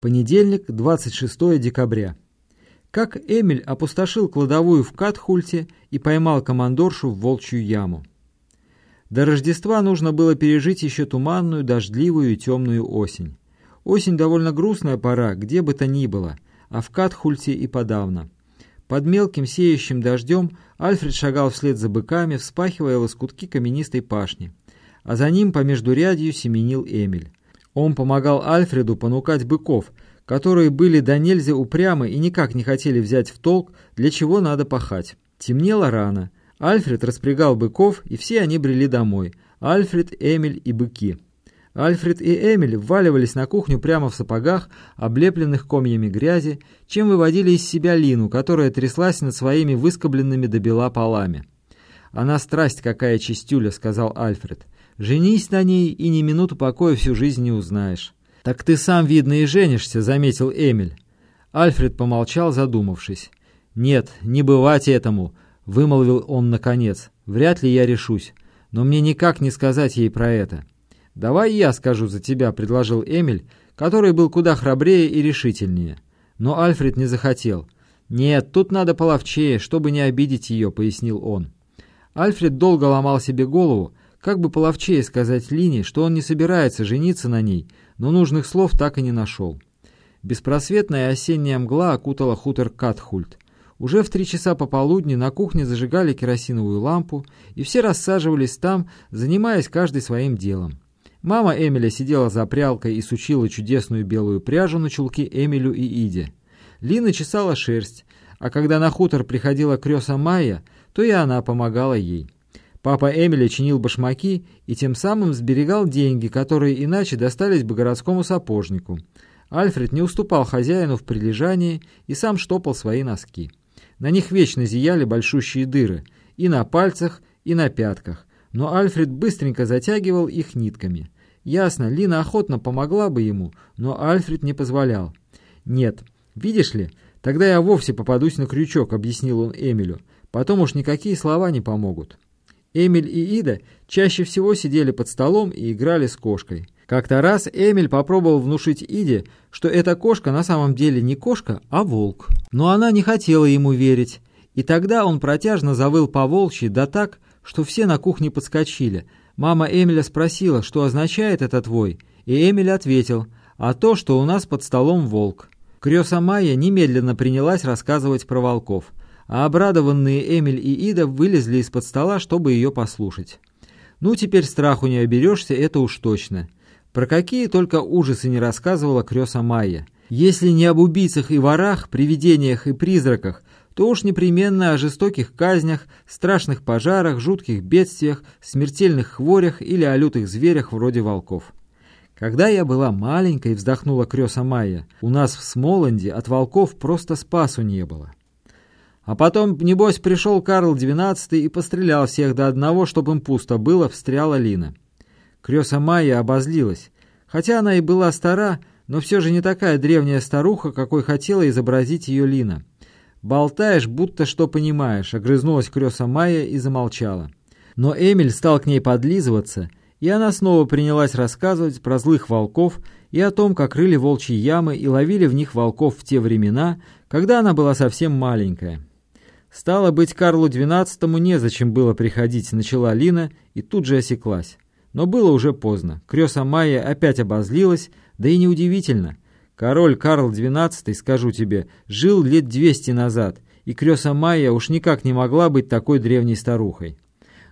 Понедельник, 26 декабря. Как Эмиль опустошил кладовую в Катхульте и поймал командоршу в волчью яму. До Рождества нужно было пережить еще туманную, дождливую и темную осень. Осень довольно грустная пора, где бы то ни было, а в Катхульте и подавно. Под мелким сеющим дождем Альфред шагал вслед за быками, вспахивая лоскутки каменистой пашни, а за ним по междурядью семенил Эмиль. Он помогал Альфреду понукать быков, которые были до нельзя упрямы и никак не хотели взять в толк, для чего надо пахать. Темнело рано. Альфред распрягал быков, и все они брели домой. Альфред, Эмиль и быки. Альфред и Эмиль вваливались на кухню прямо в сапогах, облепленных комьями грязи, чем выводили из себя Лину, которая тряслась над своими выскобленными до бела полами. «Она страсть какая чистюля», — сказал Альфред. Женись на ней, и ни минуту покоя всю жизнь не узнаешь. «Так ты сам, видно, и женишься», — заметил Эмиль. Альфред помолчал, задумавшись. «Нет, не бывать этому», — вымолвил он наконец. «Вряд ли я решусь, но мне никак не сказать ей про это». «Давай я скажу за тебя», — предложил Эмиль, который был куда храбрее и решительнее. Но Альфред не захотел. «Нет, тут надо половчее, чтобы не обидеть ее», — пояснил он. Альфред долго ломал себе голову, как бы половчее сказать Лине, что он не собирается жениться на ней, но нужных слов так и не нашел. Беспросветная осенняя мгла окутала хутор Катхульт. Уже в три часа пополудни на кухне зажигали керосиновую лампу, и все рассаживались там, занимаясь каждый своим делом. Мама Эмиля сидела за прялкой и сучила чудесную белую пряжу на чулки Эмилю и Иде. Лина чесала шерсть, а когда на хутор приходила крёса Майя, то и она помогала ей. Папа Эмиля чинил башмаки и тем самым сберегал деньги, которые иначе достались бы городскому сапожнику. Альфред не уступал хозяину в прилежании и сам штопал свои носки. На них вечно зияли большущие дыры, и на пальцах, и на пятках, но Альфред быстренько затягивал их нитками. Ясно, Лина охотно помогла бы ему, но Альфред не позволял. «Нет, видишь ли, тогда я вовсе попадусь на крючок», — объяснил он Эмилю. «Потом уж никакие слова не помогут». Эмиль и Ида чаще всего сидели под столом и играли с кошкой. Как-то раз Эмиль попробовал внушить Иде, что эта кошка на самом деле не кошка, а волк. Но она не хотела ему верить, и тогда он протяжно завыл по волчьи, да так, что все на кухне подскочили. Мама Эмиля спросила, что означает этот вой, и Эмиль ответил, а то, что у нас под столом волк. Крёса Майя немедленно принялась рассказывать про волков а обрадованные Эмиль и Ида вылезли из-под стола, чтобы ее послушать. Ну, теперь страху не оберешься, это уж точно. Про какие только ужасы не рассказывала Крёса Майя. Если не об убийцах и ворах, привидениях и призраках, то уж непременно о жестоких казнях, страшных пожарах, жутких бедствиях, смертельных хворях или о лютых зверях вроде волков. Когда я была маленькой, вздохнула Крёса Майя, у нас в Смоланде от волков просто спасу не было. А потом, небось, пришел Карл XII и пострелял всех до одного, чтобы им пусто было, встряла Лина. Крёса Майя обозлилась. Хотя она и была стара, но все же не такая древняя старуха, какой хотела изобразить ее Лина. «Болтаешь, будто что понимаешь», — огрызнулась Крёса Майя и замолчала. Но Эмиль стал к ней подлизываться, и она снова принялась рассказывать про злых волков и о том, как рыли волчьи ямы и ловили в них волков в те времена, когда она была совсем маленькая. Стало быть, Карлу XII незачем было приходить, начала Лина и тут же осеклась. Но было уже поздно. Крёса Майя опять обозлилась, да и неудивительно. Король Карл XII, скажу тебе, жил лет двести назад, и Крёса Майя уж никак не могла быть такой древней старухой.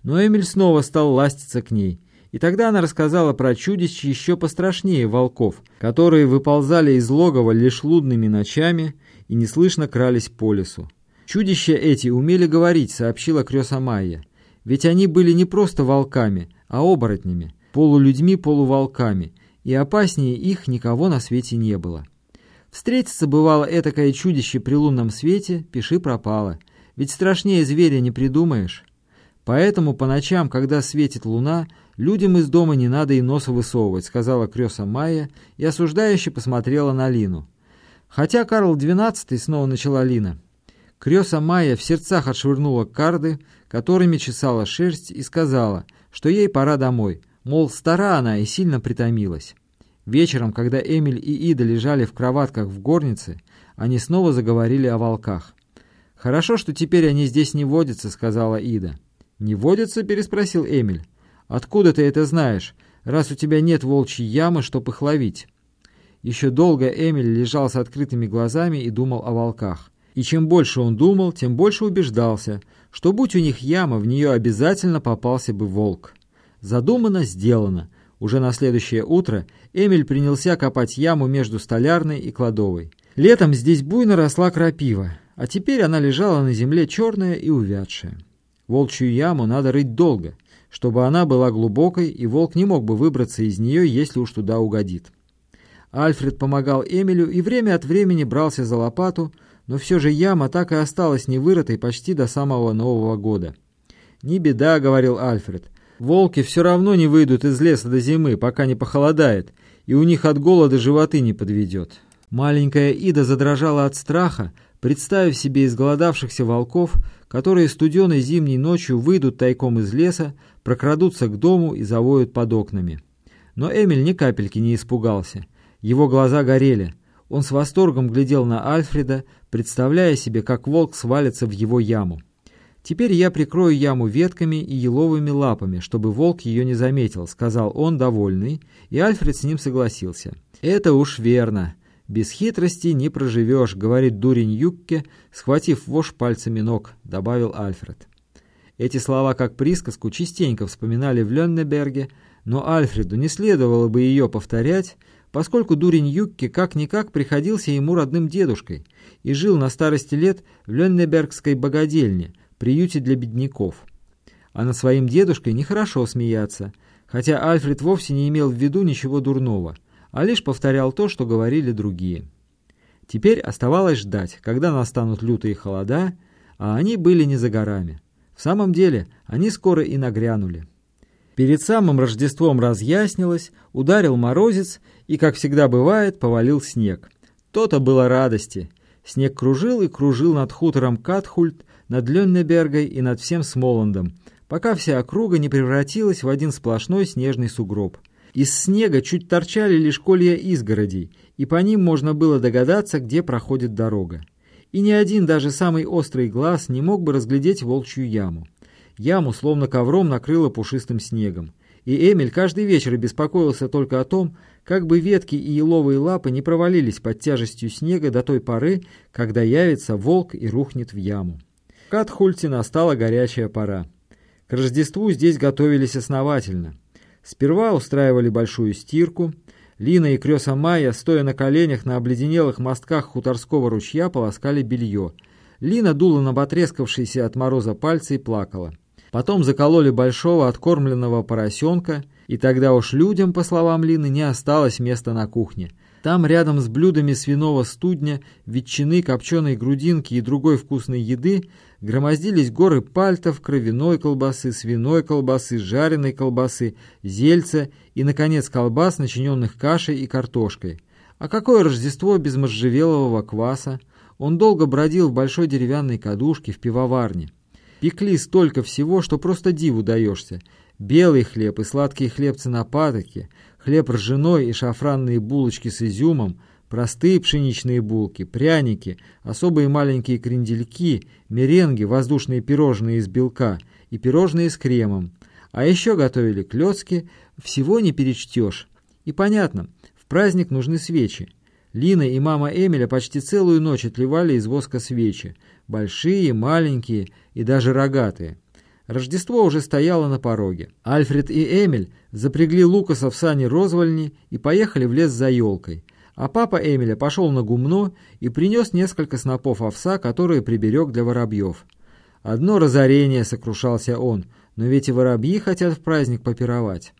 Но Эмиль снова стал ластиться к ней. И тогда она рассказала про чудищ еще пострашнее волков, которые выползали из логова лишь лудными ночами и неслышно крались по лесу. Чудища эти умели говорить, сообщила Крёса Майя. Ведь они были не просто волками, а оборотнями, полулюдьми-полуволками, и опаснее их никого на свете не было. Встретиться бывало этакое чудище при лунном свете, пиши пропало, ведь страшнее зверя не придумаешь. Поэтому по ночам, когда светит луна, людям из дома не надо и носа высовывать, сказала Крёса Майя и осуждающе посмотрела на Лину. Хотя Карл XII, снова начала Лина, Крёса Майя в сердцах отшвырнула карды, которыми чесала шерсть, и сказала, что ей пора домой, мол, стара она и сильно притомилась. Вечером, когда Эмиль и Ида лежали в кроватках в горнице, они снова заговорили о волках. «Хорошо, что теперь они здесь не водятся», — сказала Ида. «Не водятся?» — переспросил Эмиль. «Откуда ты это знаешь, раз у тебя нет волчьей ямы, чтоб их ловить?» Еще долго Эмиль лежал с открытыми глазами и думал о волках. И чем больше он думал, тем больше убеждался, что будь у них яма, в нее обязательно попался бы волк. Задумано, сделано. Уже на следующее утро Эмиль принялся копать яму между столярной и кладовой. Летом здесь буйно росла крапива, а теперь она лежала на земле черная и увядшая. Волчью яму надо рыть долго, чтобы она была глубокой, и волк не мог бы выбраться из нее, если уж туда угодит. Альфред помогал Эмилю и время от времени брался за лопату, но все же яма так и осталась невырытой почти до самого Нового года. «Не беда», — говорил Альфред, — «волки все равно не выйдут из леса до зимы, пока не похолодает, и у них от голода животы не подведет». Маленькая Ида задрожала от страха, представив себе изголодавшихся волков, которые студеной зимней ночью выйдут тайком из леса, прокрадутся к дому и завоют под окнами. Но Эмиль ни капельки не испугался — его глаза горели. Он с восторгом глядел на Альфреда, представляя себе, как волк свалится в его яму. «Теперь я прикрою яму ветками и еловыми лапами, чтобы волк ее не заметил», — сказал он, довольный, и Альфред с ним согласился. «Это уж верно. Без хитрости не проживешь», — говорит дурень Юкке, схватив вошь пальцами ног, — добавил Альфред. Эти слова, как присказку, частенько вспоминали в Леннеберге, но Альфреду не следовало бы ее повторять, поскольку дурень Юкки как-никак приходился ему родным дедушкой и жил на старости лет в Леннебергской богадельне, приюте для бедняков. А над своим дедушкой нехорошо смеяться, хотя Альфред вовсе не имел в виду ничего дурного, а лишь повторял то, что говорили другие. Теперь оставалось ждать, когда настанут лютые холода, а они были не за горами. В самом деле, они скоро и нагрянули. Перед самым Рождеством разъяснилось, ударил морозец, и, как всегда бывает, повалил снег. То-то было радости. Снег кружил и кружил над хутором Катхульт, над Леннебергой и над всем Смоландом, пока вся округа не превратилась в один сплошной снежный сугроб. Из снега чуть торчали лишь колья изгородей, и по ним можно было догадаться, где проходит дорога. И ни один, даже самый острый глаз, не мог бы разглядеть волчью яму. Яму словно ковром накрыло пушистым снегом. И Эмиль каждый вечер беспокоился только о том, как бы ветки и еловые лапы не провалились под тяжестью снега до той поры, когда явится волк и рухнет в яму. В Катхульте настала горячая пора. К Рождеству здесь готовились основательно. Сперва устраивали большую стирку. Лина и Крёса Майя, стоя на коленях на обледенелых мостках хуторского ручья, полоскали белье. Лина дула на потрескавшиеся от мороза пальцы и плакала. Потом закололи большого откормленного поросенка, и тогда уж людям, по словам Лины, не осталось места на кухне. Там рядом с блюдами свиного студня, ветчины, копченой грудинки и другой вкусной еды громоздились горы пальтов, кровяной колбасы, свиной колбасы, жареной колбасы, зельца и, наконец, колбас, начиненных кашей и картошкой. А какое Рождество без можжевелового кваса? Он долго бродил в большой деревянной кадушке в пивоварне. Пекли столько всего, что просто диву даешься. Белый хлеб и сладкие хлебцы на патоке, хлеб ржаной и шафранные булочки с изюмом, простые пшеничные булки, пряники, особые маленькие крендельки, меренги, воздушные пирожные из белка и пирожные с кремом. А еще готовили клетки, всего не перечтешь. И понятно, в праздник нужны свечи. Лина и мама Эмиля почти целую ночь отливали из воска свечи, большие, маленькие и даже рогатые. Рождество уже стояло на пороге. Альфред и Эмиль запрягли Лукаса в сани розвольни и поехали в лес за елкой. А папа Эмиля пошел на гумно и принес несколько снопов овса, которые приберег для воробьев. Одно разорение, сокрушался он, но ведь и воробьи хотят в праздник попировать.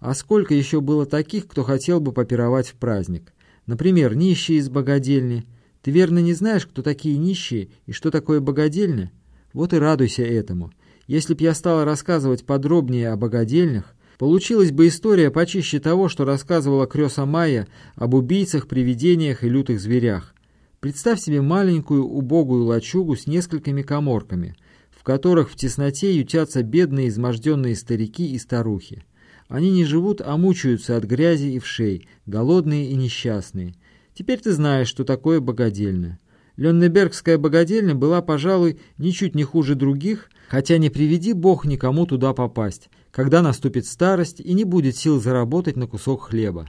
А сколько еще было таких, кто хотел бы попировать в праздник? Например, нищие из богадельни. Ты верно не знаешь, кто такие нищие и что такое богадельня? Вот и радуйся этому. Если б я стала рассказывать подробнее о богадельнях, получилась бы история почище того, что рассказывала Крёса Майя об убийцах, привидениях и лютых зверях. Представь себе маленькую убогую лачугу с несколькими коморками, в которых в тесноте ютятся бедные изможденные старики и старухи. Они не живут, а мучаются от грязи и вшей, голодные и несчастные. Теперь ты знаешь, что такое богадельня. Леннебергская богадельня была, пожалуй, ничуть не хуже других, хотя не приведи Бог никому туда попасть, когда наступит старость и не будет сил заработать на кусок хлеба.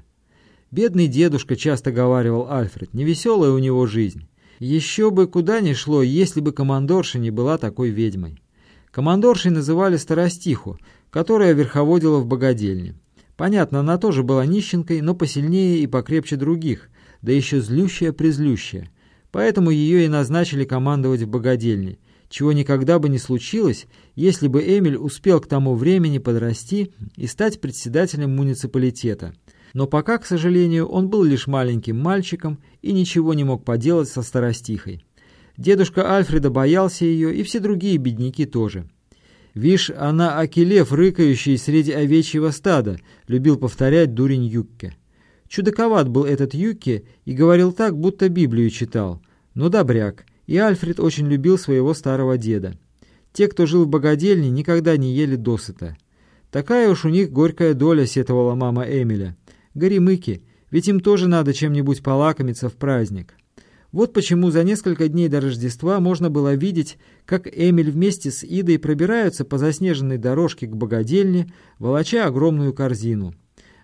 Бедный дедушка, часто говаривал Альфред, невеселая у него жизнь. Еще бы куда ни шло, если бы командорша не была такой ведьмой. Командоршей называли старостиху, которая верховодила в богадельне. Понятно, она тоже была нищенкой, но посильнее и покрепче других, да еще злющая-призлющая. Поэтому ее и назначили командовать в богадельне, чего никогда бы не случилось, если бы Эмиль успел к тому времени подрасти и стать председателем муниципалитета – но пока, к сожалению, он был лишь маленьким мальчиком и ничего не мог поделать со старостихой. Дедушка Альфреда боялся ее, и все другие бедняки тоже. «Вишь, она акелев, рыкающий среди овечьего стада», — любил повторять дурень Юкке. Чудаковат был этот Юкке и говорил так, будто Библию читал. Но добряк, и Альфред очень любил своего старого деда. Те, кто жил в богадельне, никогда не ели досыта. Такая уж у них горькая доля, сетовала мама Эмиля. Горемыки, ведь им тоже надо чем-нибудь полакомиться в праздник. Вот почему за несколько дней до Рождества можно было видеть, как Эмиль вместе с Идой пробираются по заснеженной дорожке к богадельне, волоча огромную корзину.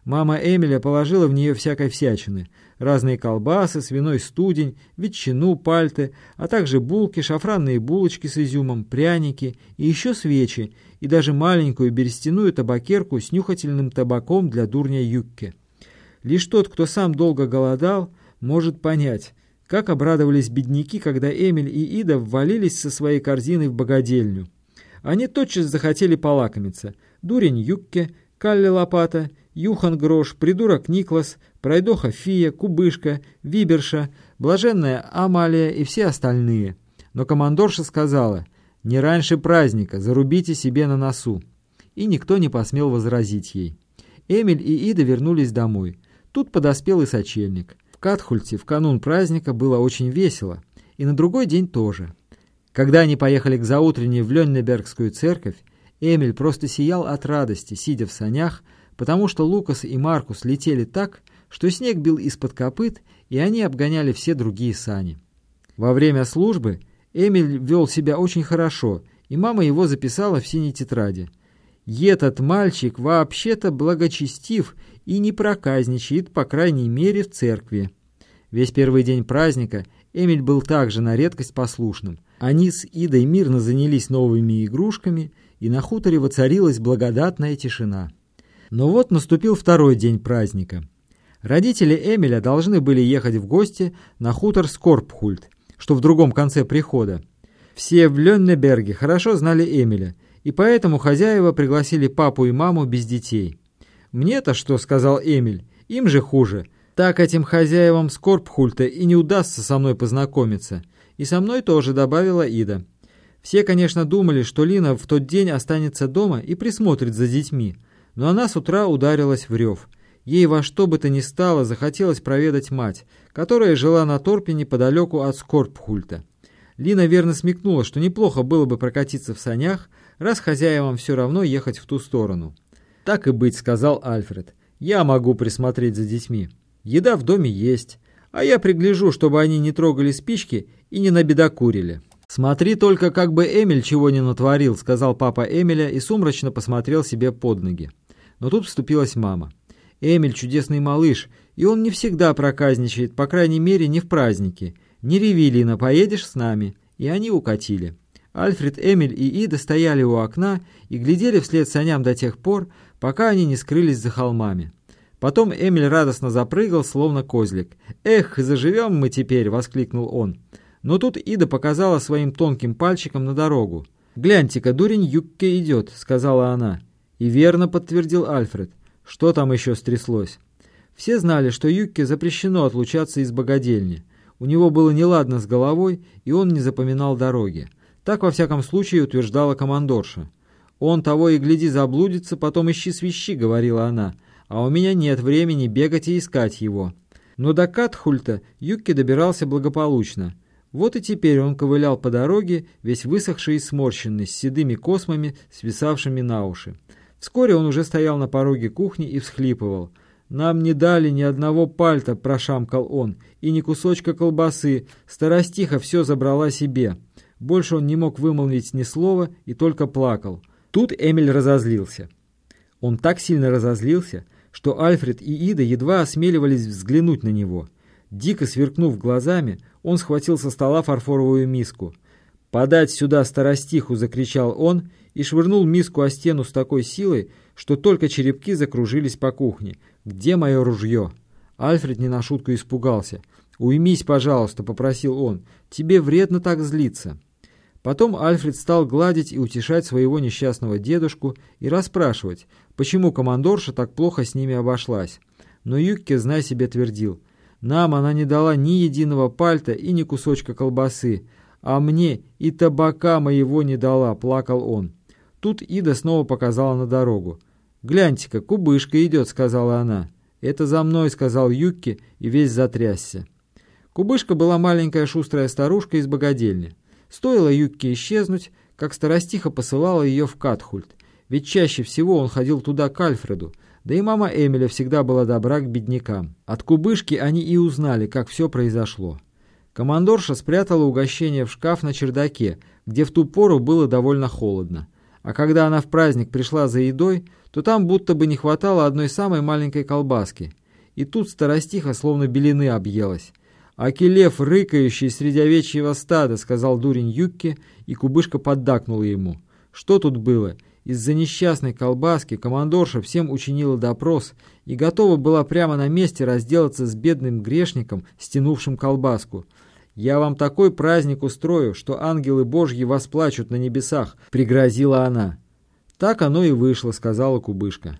Мама Эмиля положила в нее всякой всячины. Разные колбасы, свиной студень, ветчину, пальты, а также булки, шафранные булочки с изюмом, пряники и еще свечи, и даже маленькую берестяную табакерку с нюхательным табаком для дурня Юкке. Лишь тот, кто сам долго голодал, может понять, как обрадовались бедняки, когда Эмиль и Ида ввалились со своей корзиной в богадельню. Они тотчас захотели полакомиться. Дурень Юкке, Калли Лопата, Юхан Грош, придурок Никлас, пройдоха Фия, Кубышка, Виберша, блаженная Амалия и все остальные. Но командорша сказала, «Не раньше праздника, зарубите себе на носу». И никто не посмел возразить ей. Эмиль и Ида вернулись домой. Тут подоспел и сочельник. В Катхульте в канун праздника было очень весело, и на другой день тоже. Когда они поехали к заутренней в Леннебергскую церковь, Эмиль просто сиял от радости, сидя в санях, потому что Лукас и Маркус летели так, что снег бил из-под копыт, и они обгоняли все другие сани. Во время службы Эмиль вел себя очень хорошо, и мама его записала в синей тетради. «Этот мальчик вообще-то благочестив и не проказничает, по крайней мере, в церкви. Весь первый день праздника Эмиль был также на редкость послушным. Они с Идой мирно занялись новыми игрушками, и на хуторе воцарилась благодатная тишина. Но вот наступил второй день праздника. Родители Эмиля должны были ехать в гости на хутор Скорпхульт, что в другом конце прихода. Все в Леннеберге хорошо знали Эмиля, и поэтому хозяева пригласили папу и маму без детей. «Мне-то что?» — сказал Эмиль. «Им же хуже. Так этим хозяевам Скорбхульта и не удастся со мной познакомиться. И со мной тоже», — добавила Ида. Все, конечно, думали, что Лина в тот день останется дома и присмотрит за детьми, но она с утра ударилась в рев. Ей во что бы то ни стало захотелось проведать мать, которая жила на торпе неподалеку от Скорбхульта. Лина верно смекнула, что неплохо было бы прокатиться в санях, раз хозяевам все равно ехать в ту сторону. «Так и быть», — сказал Альфред. «Я могу присмотреть за детьми. Еда в доме есть, а я пригляжу, чтобы они не трогали спички и не набедокурили». «Смотри только, как бы Эмиль чего не натворил», — сказал папа Эмиля и сумрачно посмотрел себе под ноги. Но тут вступилась мама. «Эмиль чудесный малыш, и он не всегда проказничает, по крайней мере, не в праздники. Не реви, Лина, поедешь с нами?» И они укатили. Альфред, Эмиль и Ида стояли у окна и глядели вслед саням до тех пор, пока они не скрылись за холмами. Потом Эмиль радостно запрыгал, словно козлик. «Эх, заживем мы теперь!» — воскликнул он. Но тут Ида показала своим тонким пальчиком на дорогу. «Гляньте-ка, дурень Юкке идет», — сказала она. И верно подтвердил Альфред. Что там еще стряслось? Все знали, что Юкке запрещено отлучаться из богадельни. У него было неладно с головой, и он не запоминал дороги. Так, во всяком случае, утверждала командорша. «Он того и гляди заблудится, потом ищи свищи», — говорила она. «А у меня нет времени бегать и искать его». Но до Катхульта Юкки добирался благополучно. Вот и теперь он ковылял по дороге, весь высохший и сморщенный, с седыми космами, свисавшими на уши. Вскоре он уже стоял на пороге кухни и всхлипывал. «Нам не дали ни одного пальта», — прошамкал он, — «и ни кусочка колбасы. Старостиха все забрала себе». Больше он не мог вымолвить ни слова и только плакал. Тут Эмиль разозлился. Он так сильно разозлился, что Альфред и Ида едва осмеливались взглянуть на него. Дико сверкнув глазами, он схватил со стола фарфоровую миску. «Подать сюда старостиху!» — закричал он и швырнул миску о стену с такой силой, что только черепки закружились по кухне. «Где мое ружье?» Альфред не на шутку испугался. «Уймись, пожалуйста», — попросил он. «Тебе вредно так злиться». Потом Альфред стал гладить и утешать своего несчастного дедушку и расспрашивать, почему командорша так плохо с ними обошлась. Но Юкке, знай себе, твердил. «Нам она не дала ни единого пальта и ни кусочка колбасы, а мне и табака моего не дала», — плакал он. Тут Ида снова показала на дорогу. «Гляньте-ка, кубышка идет», — сказала она. «Это за мной», — сказал Юкки и весь затрясся. Кубышка была маленькая шустрая старушка из богадельни. Стоило Юкке исчезнуть, как старостиха посылала ее в Катхульт, ведь чаще всего он ходил туда к Альфреду, да и мама Эмиля всегда была добра к беднякам. От Кубышки они и узнали, как все произошло. Командорша спрятала угощение в шкаф на чердаке, где в ту пору было довольно холодно. А когда она в праздник пришла за едой, то там будто бы не хватало одной самой маленькой колбаски. И тут старостиха словно белины объелась. «Акелев, рыкающий среди овечьего стада», — сказал дурень Юкке, и кубышка поддакнула ему. Что тут было? Из-за несчастной колбаски командорша всем учинила допрос и готова была прямо на месте разделаться с бедным грешником, стянувшим колбаску. «Я вам такой праздник устрою, что ангелы божьи восплачут на небесах», — пригрозила она. «Так оно и вышло», — сказала кубышка.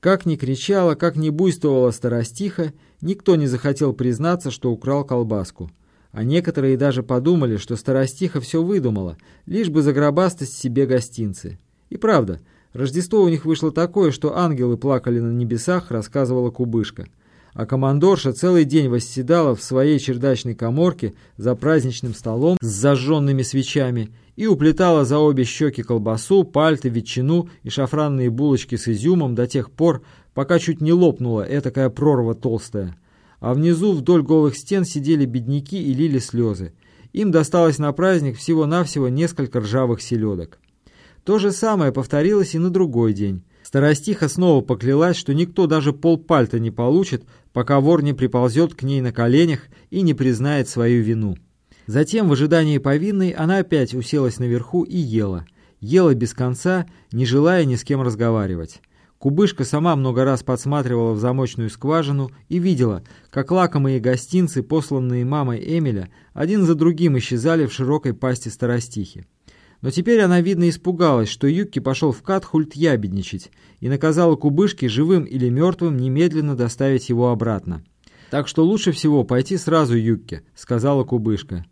Как ни кричала, как ни буйствовала старостиха, никто не захотел признаться, что украл колбаску. А некоторые даже подумали, что старостиха все выдумала, лишь бы загробастость себе гостинцы. И правда, Рождество у них вышло такое, что ангелы плакали на небесах, рассказывала кубышка а командорша целый день восседала в своей чердачной коморке за праздничным столом с зажженными свечами и уплетала за обе щеки колбасу, пальты, ветчину и шафранные булочки с изюмом до тех пор, пока чуть не лопнула этакая прорва толстая. А внизу вдоль голых стен сидели бедняки и лили слезы. Им досталось на праздник всего-навсего несколько ржавых селедок. То же самое повторилось и на другой день. Старостиха снова поклялась, что никто даже полпальта не получит, пока вор не приползет к ней на коленях и не признает свою вину. Затем, в ожидании повинной, она опять уселась наверху и ела. Ела без конца, не желая ни с кем разговаривать. Кубышка сама много раз подсматривала в замочную скважину и видела, как лакомые гостинцы, посланные мамой Эмиля, один за другим исчезали в широкой пасти старостихи. Но теперь она, видно, испугалась, что Юкки пошел в Катхульт ябедничать и наказала Кубышке живым или мертвым немедленно доставить его обратно. «Так что лучше всего пойти сразу, Юкки», — сказала Кубышка.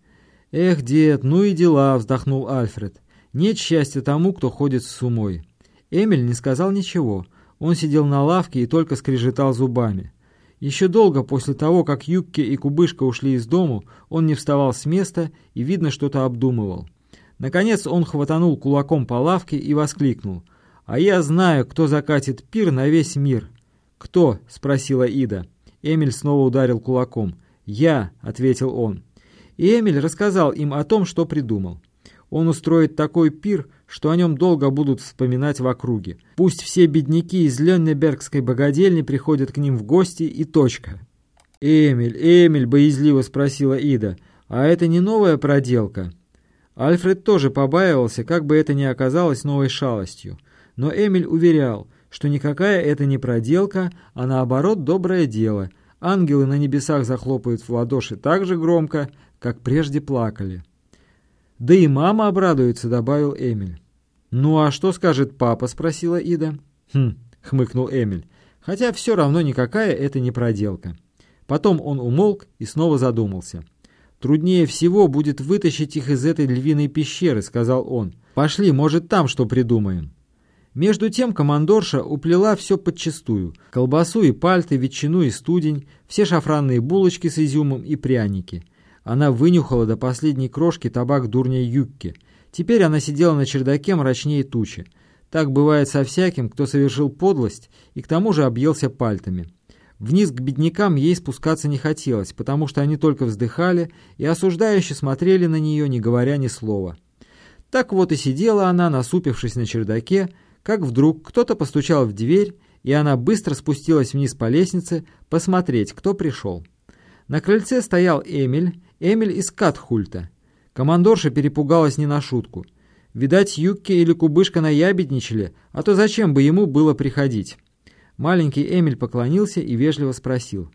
«Эх, дед, ну и дела», — вздохнул Альфред. «Нет счастья тому, кто ходит с умой». Эмиль не сказал ничего. Он сидел на лавке и только скрежетал зубами. Еще долго после того, как Юкки и Кубышка ушли из дому, он не вставал с места и, видно, что-то обдумывал. Наконец он хватанул кулаком по лавке и воскликнул. «А я знаю, кто закатит пир на весь мир». «Кто?» — спросила Ида. Эмиль снова ударил кулаком. «Я», — ответил он. И Эмиль рассказал им о том, что придумал. Он устроит такой пир, что о нем долго будут вспоминать в округе. Пусть все бедняки из Леннебергской богадельни приходят к ним в гости и точка. «Эмиль, Эмиль», — боязливо спросила Ида, — «а это не новая проделка?» Альфред тоже побаивался, как бы это ни оказалось новой шалостью. Но Эмиль уверял, что никакая это не проделка, а наоборот доброе дело. Ангелы на небесах захлопают в ладоши так же громко, как прежде плакали. «Да и мама обрадуется», — добавил Эмиль. «Ну а что скажет папа?» — спросила Ида. «Хм», — хмыкнул Эмиль, «хотя все равно никакая это не проделка». Потом он умолк и снова задумался. «Труднее всего будет вытащить их из этой львиной пещеры», — сказал он. «Пошли, может, там что придумаем». Между тем командорша уплела все подчистую. Колбасу и пальты, ветчину и студень, все шафранные булочки с изюмом и пряники. Она вынюхала до последней крошки табак дурня Юкки. Теперь она сидела на чердаке мрачнее тучи. Так бывает со всяким, кто совершил подлость и к тому же объелся пальтами. Вниз к беднякам ей спускаться не хотелось, потому что они только вздыхали и осуждающе смотрели на нее, не говоря ни слова. Так вот и сидела она, насупившись на чердаке, как вдруг кто-то постучал в дверь, и она быстро спустилась вниз по лестнице посмотреть, кто пришел. На крыльце стоял Эмиль, Эмиль из Катхульта. Командорша перепугалась не на шутку. Видать, Юкки или Кубышка наябедничали, а то зачем бы ему было приходить? Маленький Эмиль поклонился и вежливо спросил.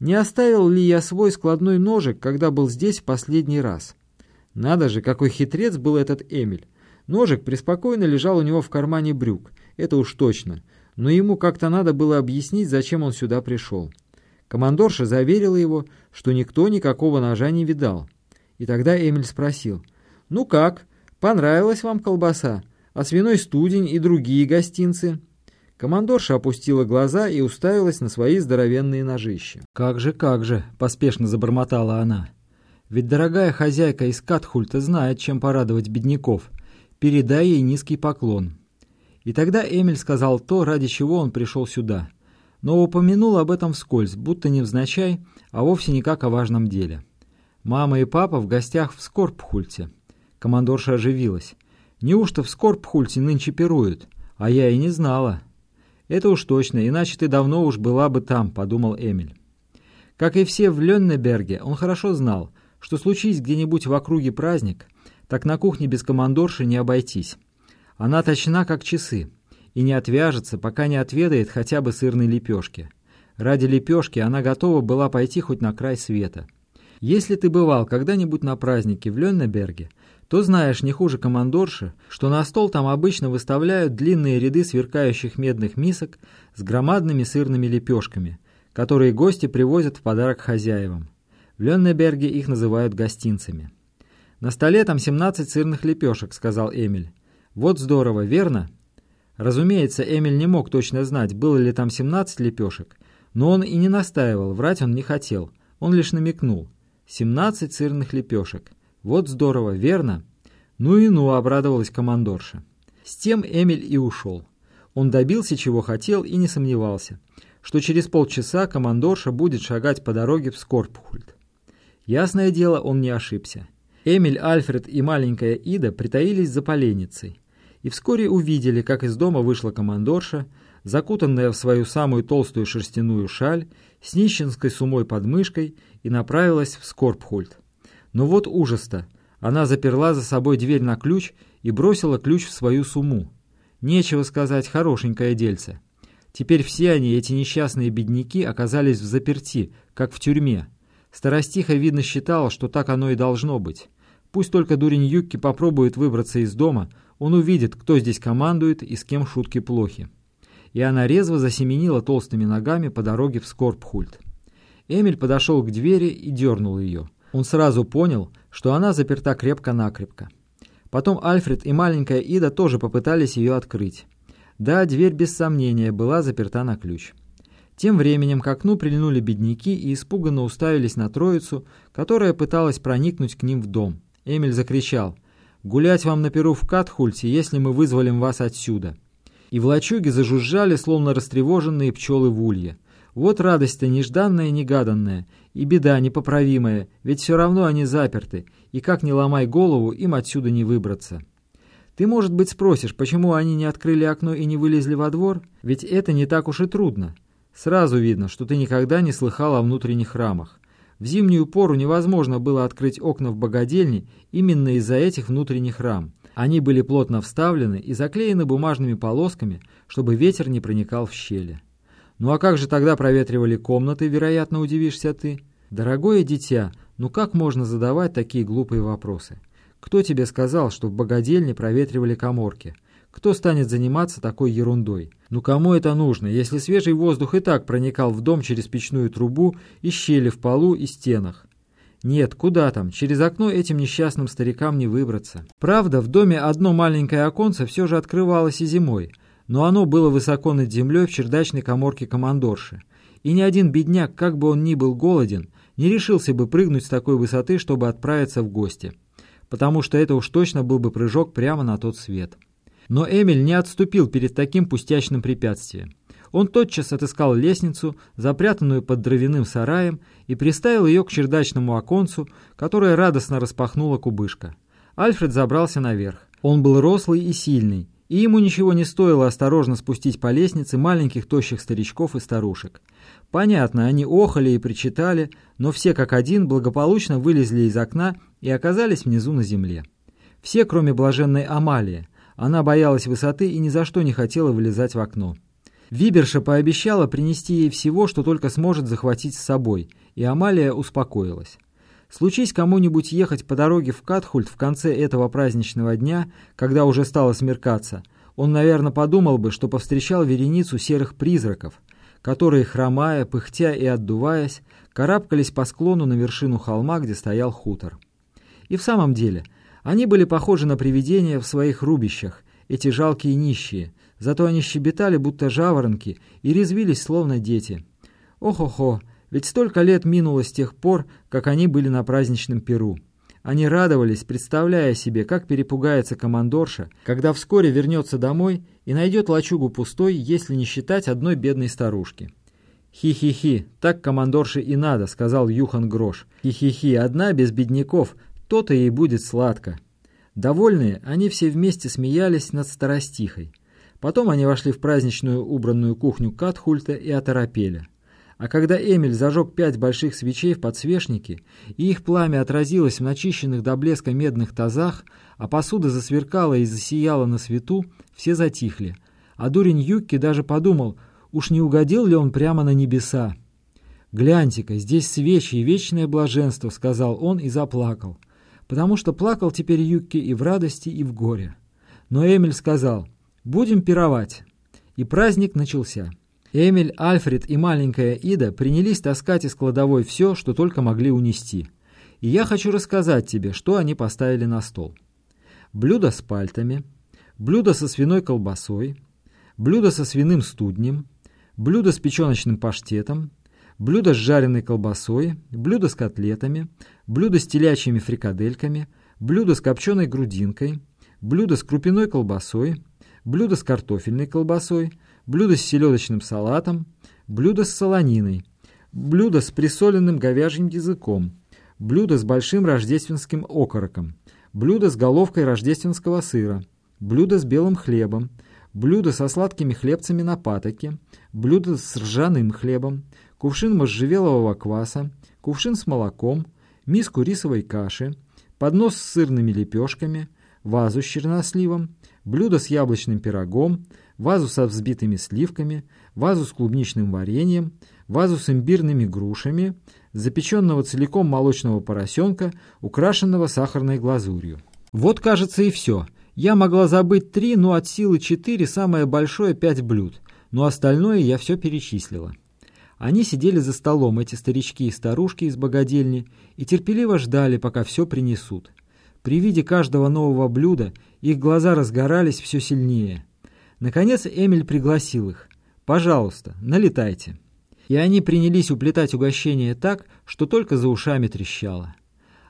«Не оставил ли я свой складной ножик, когда был здесь в последний раз?» Надо же, какой хитрец был этот Эмиль. Ножик преспокойно лежал у него в кармане брюк, это уж точно. Но ему как-то надо было объяснить, зачем он сюда пришел. Командорша заверила его, что никто никакого ножа не видал. И тогда Эмиль спросил, «Ну как, понравилась вам колбаса, а свиной студень и другие гостинцы?» Командорша опустила глаза и уставилась на свои здоровенные ножища. «Как же, как же!» — поспешно забормотала она. «Ведь дорогая хозяйка из Катхульта знает, чем порадовать бедняков. Передай ей низкий поклон». И тогда Эмиль сказал то, ради чего он пришел сюда. Но упомянул об этом вскользь, будто невзначай, а вовсе не как о важном деле. Мама и папа в гостях в Скорбхульте. Командорша оживилась. «Неужто в Скорбхульте нынче пируют? А я и не знала». «Это уж точно, иначе ты давно уж была бы там», — подумал Эмиль. Как и все в Леннеберге, он хорошо знал, что случись где-нибудь в округе праздник, так на кухне без командорши не обойтись. Она точна, как часы, и не отвяжется, пока не отведает хотя бы сырной лепешки. Ради лепешки она готова была пойти хоть на край света. Если ты бывал когда-нибудь на празднике в Леннеберге, то знаешь не хуже командорши, что на стол там обычно выставляют длинные ряды сверкающих медных мисок с громадными сырными лепешками, которые гости привозят в подарок хозяевам. В Леннеберге их называют гостинцами. «На столе там 17 сырных лепешек», — сказал Эмиль. «Вот здорово, верно?» Разумеется, Эмиль не мог точно знать, было ли там 17 лепешек, но он и не настаивал, врать он не хотел, он лишь намекнул. «17 сырных лепешек». «Вот здорово, верно?» «Ну и ну», — обрадовалась командорша. С тем Эмиль и ушел. Он добился, чего хотел, и не сомневался, что через полчаса командорша будет шагать по дороге в Скорпхульт. Ясное дело, он не ошибся. Эмиль, Альфред и маленькая Ида притаились за поленницей и вскоре увидели, как из дома вышла командорша, закутанная в свою самую толстую шерстяную шаль, с нищенской сумой под мышкой и направилась в Скорпхульт. Но вот ужас-то. Она заперла за собой дверь на ключ и бросила ключ в свою сумму. Нечего сказать, хорошенькое дельце. Теперь все они, эти несчастные бедняки, оказались в заперти, как в тюрьме. Старостиха, видно, считала, что так оно и должно быть. Пусть только дурень Юкки попробует выбраться из дома, он увидит, кто здесь командует и с кем шутки плохи. И она резво засеменила толстыми ногами по дороге в Скорбхульт. Эмиль подошел к двери и дернул ее. Он сразу понял, что она заперта крепко-накрепко. Потом Альфред и маленькая Ида тоже попытались ее открыть. Да, дверь без сомнения была заперта на ключ. Тем временем к окну прильнули бедняки и испуганно уставились на троицу, которая пыталась проникнуть к ним в дом. Эмиль закричал «Гулять вам на перу в Катхульте, если мы вызволим вас отсюда!» И в лачуге зажужжали, словно растревоженные пчелы в улье. Вот радость-то нежданная и негаданная, и беда непоправимая, ведь все равно они заперты, и как ни ломай голову, им отсюда не выбраться. Ты, может быть, спросишь, почему они не открыли окно и не вылезли во двор? Ведь это не так уж и трудно. Сразу видно, что ты никогда не слыхал о внутренних храмах. В зимнюю пору невозможно было открыть окна в богадельне именно из-за этих внутренних рам. Они были плотно вставлены и заклеены бумажными полосками, чтобы ветер не проникал в щели. Ну а как же тогда проветривали комнаты, вероятно, удивишься ты? Дорогое дитя, ну как можно задавать такие глупые вопросы? Кто тебе сказал, что в богадельне проветривали коморки? Кто станет заниматься такой ерундой? Ну кому это нужно, если свежий воздух и так проникал в дом через печную трубу и щели в полу и стенах? Нет, куда там, через окно этим несчастным старикам не выбраться. Правда, в доме одно маленькое оконце все же открывалось и зимой – но оно было высоко над землей в чердачной коморке командорши, и ни один бедняк, как бы он ни был голоден, не решился бы прыгнуть с такой высоты, чтобы отправиться в гости, потому что это уж точно был бы прыжок прямо на тот свет. Но Эмиль не отступил перед таким пустячным препятствием. Он тотчас отыскал лестницу, запрятанную под дровяным сараем, и приставил ее к чердачному оконцу, которое радостно распахнула кубышка. Альфред забрался наверх. Он был рослый и сильный, и ему ничего не стоило осторожно спустить по лестнице маленьких тощих старичков и старушек. Понятно, они охали и причитали, но все как один благополучно вылезли из окна и оказались внизу на земле. Все, кроме блаженной Амалии. Она боялась высоты и ни за что не хотела вылезать в окно. Виберша пообещала принести ей всего, что только сможет захватить с собой, и Амалия успокоилась. Случись кому-нибудь ехать по дороге в Катхульт в конце этого праздничного дня, когда уже стало смеркаться, он, наверное, подумал бы, что повстречал вереницу серых призраков, которые, хромая, пыхтя и отдуваясь, карабкались по склону на вершину холма, где стоял хутор. И в самом деле, они были похожи на привидения в своих рубищах, эти жалкие нищие, зато они щебетали, будто жаворонки, и резвились, словно дети. Ох-охо, ведь столько лет минуло с тех пор, как они были на праздничном Перу. Они радовались, представляя себе, как перепугается командорша, когда вскоре вернется домой и найдет лачугу пустой, если не считать одной бедной старушки. «Хи-хи-хи, так командорше и надо», — сказал Юхан Грош. «Хи-хи-хи, одна без бедняков, то-то ей будет сладко». Довольные, они все вместе смеялись над старостихой. Потом они вошли в праздничную убранную кухню Катхульта и оторопели. А когда Эмиль зажег пять больших свечей в подсвечнике, и их пламя отразилось в начищенных до блеска медных тазах, а посуда засверкала и засияла на свету, все затихли. А дурень Юкки даже подумал, уж не угодил ли он прямо на небеса. «Гляньте-ка, здесь свечи и вечное блаженство», — сказал он и заплакал. Потому что плакал теперь Юкки и в радости, и в горе. Но Эмиль сказал, «Будем пировать». И праздник начался. Эмиль, Альфред и маленькая Ида принялись таскать из кладовой все, что только могли унести. И я хочу рассказать тебе, что они поставили на стол. Блюдо с пальтами, блюдо со свиной колбасой, блюдо со свиным студнем, блюдо с печеночным паштетом, блюдо с жареной колбасой, блюдо с котлетами, блюдо с телячьими фрикадельками, блюдо с копченой грудинкой, блюдо с крупяной колбасой, блюдо с картофельной колбасой, блюдо с селедочным салатом, блюдо с солониной, блюдо с присоленным говяжьим языком, блюдо с большим рождественским окороком, блюдо с головкой рождественского сыра, блюдо с белым хлебом, блюдо со сладкими хлебцами на патоке, блюдо с ржаным хлебом, кувшин можжевелового кваса, кувшин с молоком, миску рисовой каши, поднос с сырными лепешками, вазу с черносливом, блюдо с яблочным пирогом, вазу со взбитыми сливками, вазу с клубничным вареньем, вазу с имбирными грушами, запеченного целиком молочного поросенка, украшенного сахарной глазурью. Вот, кажется, и все. Я могла забыть три, но от силы четыре, самое большое пять блюд, но остальное я все перечислила. Они сидели за столом, эти старички и старушки из богадельни, и терпеливо ждали, пока все принесут. При виде каждого нового блюда их глаза разгорались все сильнее – Наконец Эмиль пригласил их. «Пожалуйста, налетайте». И они принялись уплетать угощение так, что только за ушами трещало.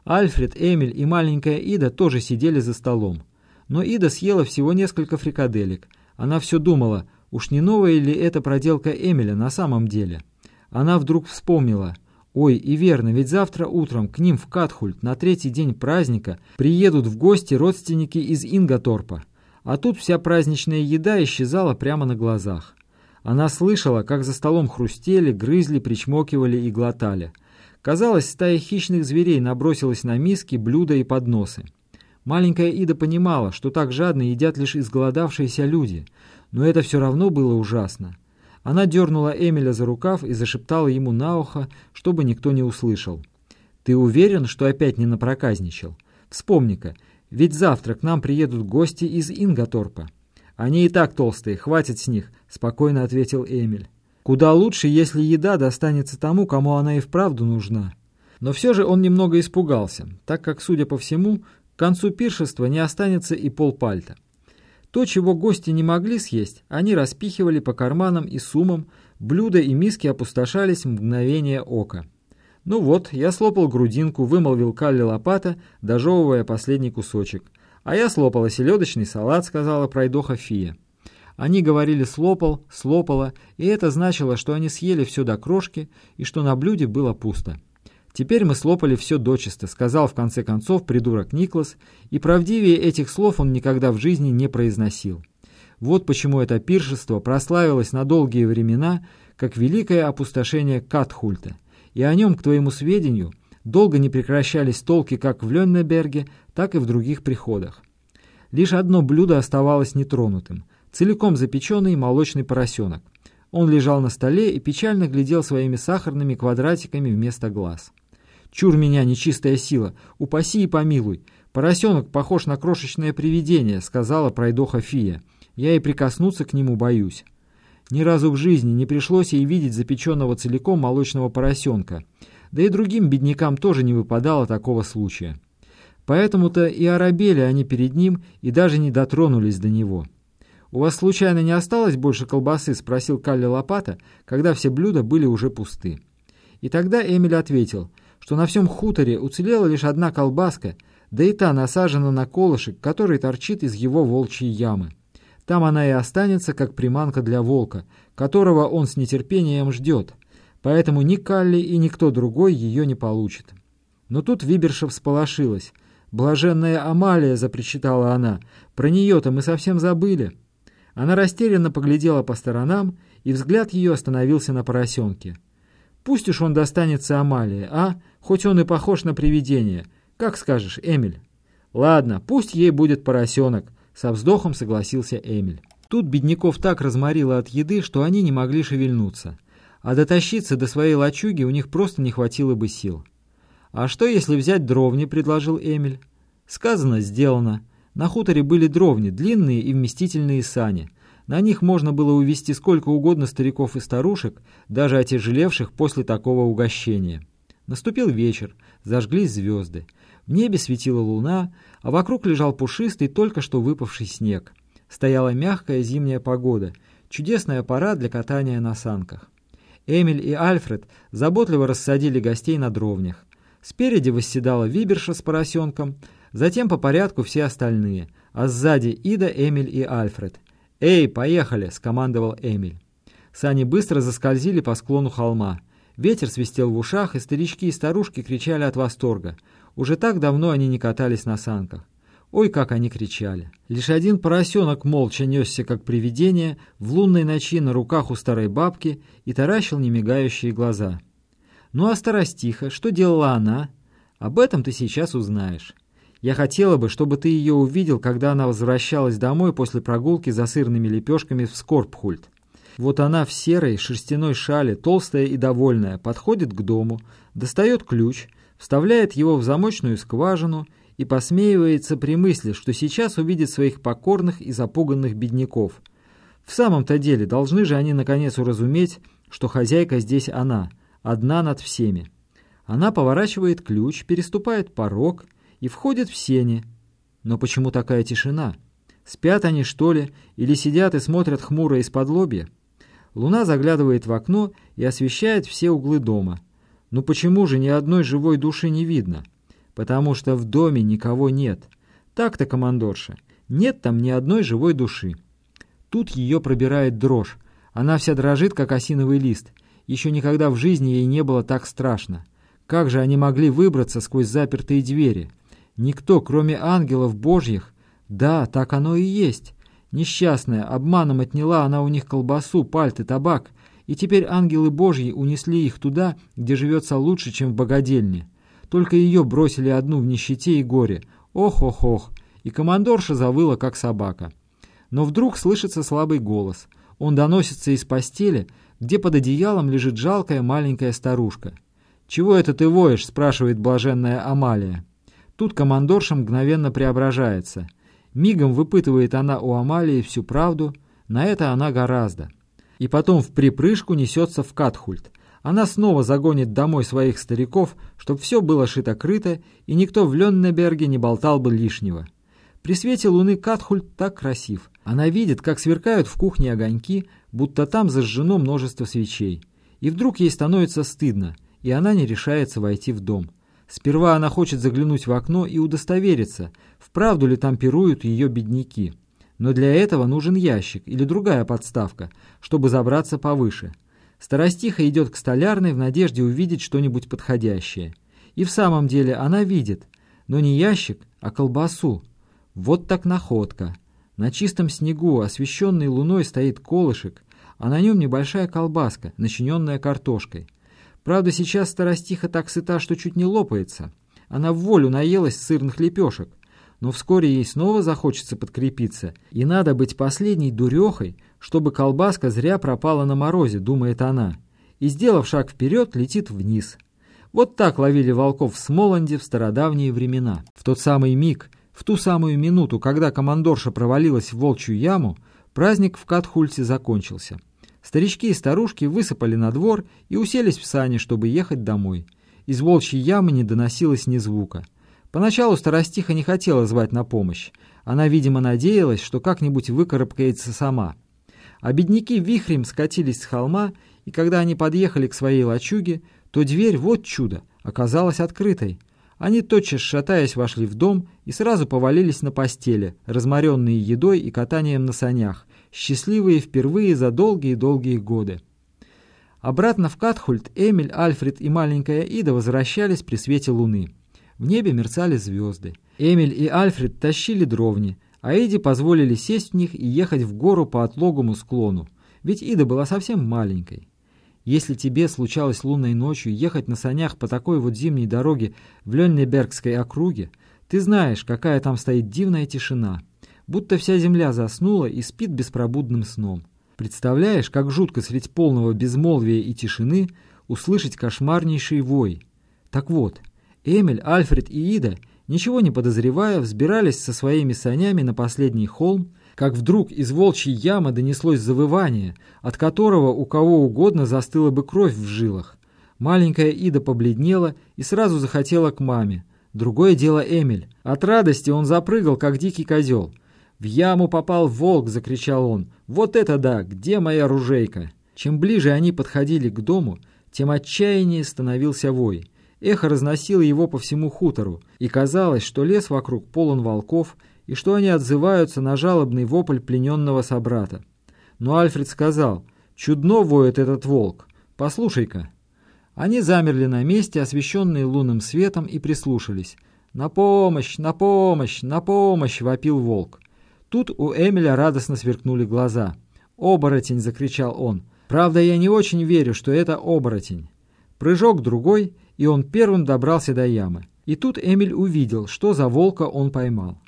Альфред, Эмиль и маленькая Ида тоже сидели за столом. Но Ида съела всего несколько фрикаделек. Она все думала, уж не новая ли это проделка Эмиля на самом деле. Она вдруг вспомнила. Ой, и верно, ведь завтра утром к ним в Катхульт на третий день праздника приедут в гости родственники из Ингаторпа. А тут вся праздничная еда исчезала прямо на глазах. Она слышала, как за столом хрустели, грызли, причмокивали и глотали. Казалось, стая хищных зверей набросилась на миски, блюда и подносы. Маленькая Ида понимала, что так жадно едят лишь изголодавшиеся люди, но это все равно было ужасно. Она дернула Эмиля за рукав и зашептала ему на ухо, чтобы никто не услышал. «Ты уверен, что опять не напроказничал? Вспомни-ка, ведь завтра к нам приедут гости из Ингаторпа. Они и так толстые, хватит с них, спокойно ответил Эмиль. Куда лучше, если еда достанется тому, кому она и вправду нужна. Но все же он немного испугался, так как, судя по всему, к концу пиршества не останется и полпальта. То, чего гости не могли съесть, они распихивали по карманам и суммам, блюда и миски опустошались в мгновение ока. Ну вот, я слопал грудинку, вымолвил Калли лопата, дожевывая последний кусочек. «А я слопала селедочный салат», — сказала пройдоха Фия. Они говорили «слопал», «слопала», и это значило, что они съели все до крошки и что на блюде было пусто. «Теперь мы слопали все дочисто», — сказал в конце концов придурок Никлас, и правдивее этих слов он никогда в жизни не произносил. Вот почему это пиршество прославилось на долгие времена как великое опустошение Катхульта, и о нем, к твоему сведению, долго не прекращались толки как в Леннеберге, так и в других приходах. Лишь одно блюдо оставалось нетронутым — целиком запеченный молочный поросенок. Он лежал на столе и печально глядел своими сахарными квадратиками вместо глаз. «Чур меня, нечистая сила! Упаси и помилуй! Поросенок похож на крошечное привидение», — сказала пройдоха Фия. «Я и прикоснуться к нему боюсь». Ни разу в жизни не пришлось ей видеть запеченного целиком молочного поросенка. Да и другим беднякам тоже не выпадало такого случая. Поэтому-то и оробели они перед ним и даже не дотронулись до него. «У вас случайно не осталось больше колбасы?» — спросил Калли Лопата, когда все блюда были уже пусты. И тогда Эмиль ответил, что на всем хуторе уцелела лишь одна колбаска, да и та насажена на колышек, который торчит из его волчьей ямы. Там она и останется, как приманка для волка, которого он с нетерпением ждет, поэтому ни Калли и никто другой ее не получит. Но тут Виберша всполошилась. «Блаженная Амалия!» — запричитала она. «Про нее-то мы совсем забыли». Она растерянно поглядела по сторонам, и взгляд ее остановился на поросенке. «Пусть уж он достанется Амалии, а? Хоть он и похож на привидение. Как скажешь, Эмиль?» «Ладно, пусть ей будет поросенок», — со вздохом согласился Эмиль. Тут бедняков так разморило от еды, что они не могли шевельнуться. А дотащиться до своей лачуги у них просто не хватило бы сил. «А что, если взять дровни?» — предложил Эмиль. «Сказано, сделано. На хуторе были дровни, длинные и вместительные сани. На них можно было увезти сколько угодно стариков и старушек, даже отяжелевших после такого угощения. Наступил вечер, зажглись звезды. В небе светила луна, а вокруг лежал пушистый, только что выпавший снег. Стояла мягкая зимняя погода, чудесная пора для катания на санках. Эмиль и Альфред заботливо рассадили гостей на дровнях. Спереди восседала Виберша с поросенком, Затем по порядку все остальные, а сзади Ида, Эмиль и Альфред. «Эй, поехали!» — скомандовал Эмиль. Сани быстро заскользили по склону холма. Ветер свистел в ушах, и старички и старушки кричали от восторга. Уже так давно они не катались на санках. Ой, как они кричали. Лишь один поросенок молча несся, как привидение, в лунной ночи на руках у старой бабки и таращил немигающие глаза. Ну а старостиха, что делала она? Об этом ты сейчас узнаешь. Я хотела бы, чтобы ты ее увидел, когда она возвращалась домой после прогулки за сырными лепешками в Скорбхульт. Вот она в серой шерстяной шале, толстая и довольная, подходит к дому, достает ключ, вставляет его в замочную скважину и посмеивается при мысли, что сейчас увидит своих покорных и запуганных бедняков. В самом-то деле, должны же они наконец уразуметь, что хозяйка здесь она, одна над всеми. Она поворачивает ключ, переступает порог и входит в сени. Но почему такая тишина? Спят они, что ли, или сидят и смотрят хмуро из-под лобья? Луна заглядывает в окно и освещает все углы дома. Но почему же ни одной живой души не видно? Потому что в доме никого нет. Так-то, командорша, нет там ни одной живой души. Тут ее пробирает дрожь. Она вся дрожит, как осиновый лист. Еще никогда в жизни ей не было так страшно. Как же они могли выбраться сквозь запертые двери? Никто, кроме ангелов божьих, да, так оно и есть. Несчастная, обманом отняла она у них колбасу, пальты, табак, и теперь ангелы божьи унесли их туда, где живется лучше, чем в богадельне. Только ее бросили одну в нищете и горе. Ох-ох-ох! И командорша завыла, как собака. Но вдруг слышится слабый голос. Он доносится из постели, где под одеялом лежит жалкая маленькая старушка. «Чего это ты воешь?» — спрашивает блаженная Амалия. Тут командорша мгновенно преображается. Мигом выпытывает она у Амалии всю правду, на это она гораздо. И потом в припрыжку несется в Катхульт. Она снова загонит домой своих стариков, чтоб все было шито-крыто, и никто в Леннеберге не болтал бы лишнего. При свете луны Катхульт так красив. Она видит, как сверкают в кухне огоньки, будто там зажжено множество свечей. И вдруг ей становится стыдно, и она не решается войти в дом. Сперва она хочет заглянуть в окно и удостовериться, вправду ли там пируют ее бедняки. Но для этого нужен ящик или другая подставка, чтобы забраться повыше. Старостиха идет к столярной в надежде увидеть что-нибудь подходящее. И в самом деле она видит, но не ящик, а колбасу. Вот так находка. На чистом снегу, освещенный луной, стоит колышек, а на нем небольшая колбаска, начиненная картошкой. Правда, сейчас старостиха так сыта, что чуть не лопается. Она в волю наелась сырных лепешек. Но вскоре ей снова захочется подкрепиться, и надо быть последней дурехой, чтобы колбаска зря пропала на морозе, думает она. И, сделав шаг вперед, летит вниз. Вот так ловили волков в Смоланде в стародавние времена. В тот самый миг, в ту самую минуту, когда командорша провалилась в волчью яму, праздник в Катхульте закончился. Старички и старушки высыпали на двор и уселись в сани, чтобы ехать домой. Из волчьей ямы не доносилось ни звука. Поначалу старостиха не хотела звать на помощь. Она, видимо, надеялась, что как-нибудь выкарабкается сама. А бедняки вихрем скатились с холма, и когда они подъехали к своей лачуге, то дверь, вот чудо, оказалась открытой. Они тотчас, шатаясь, вошли в дом и сразу повалились на постели, разморенные едой и катанием на санях, счастливые впервые за долгие-долгие годы. Обратно в Катхульт Эмиль, Альфред и маленькая Ида возвращались при свете луны. В небе мерцали звезды. Эмиль и Альфред тащили дровни, а Иде позволили сесть в них и ехать в гору по отлогому склону, ведь Ида была совсем маленькой. Если тебе случалось лунной ночью ехать на санях по такой вот зимней дороге в Лённебергской округе, ты знаешь, какая там стоит дивная тишина — будто вся земля заснула и спит беспробудным сном. Представляешь, как жутко средь полного безмолвия и тишины услышать кошмарнейший вой. Так вот, Эмиль, Альфред и Ида, ничего не подозревая, взбирались со своими санями на последний холм, как вдруг из волчьей ямы донеслось завывание, от которого у кого угодно застыла бы кровь в жилах. Маленькая Ида побледнела и сразу захотела к маме. Другое дело Эмиль. От радости он запрыгал, как дикий козел — «В яму попал волк!» — закричал он. «Вот это да! Где моя ружейка?» Чем ближе они подходили к дому, тем отчаяннее становился вой. Эхо разносило его по всему хутору, и казалось, что лес вокруг полон волков, и что они отзываются на жалобный вопль плененного собрата. Но Альфред сказал, «Чудно воет этот волк. Послушай-ка». Они замерли на месте, освещенные лунным светом, и прислушались. «На помощь! На помощь! На помощь!» — вопил волк. Тут у Эмиля радостно сверкнули глаза. «Оборотень!» — закричал он. «Правда, я не очень верю, что это оборотень». Прыжок другой, и он первым добрался до ямы. И тут Эмиль увидел, что за волка он поймал.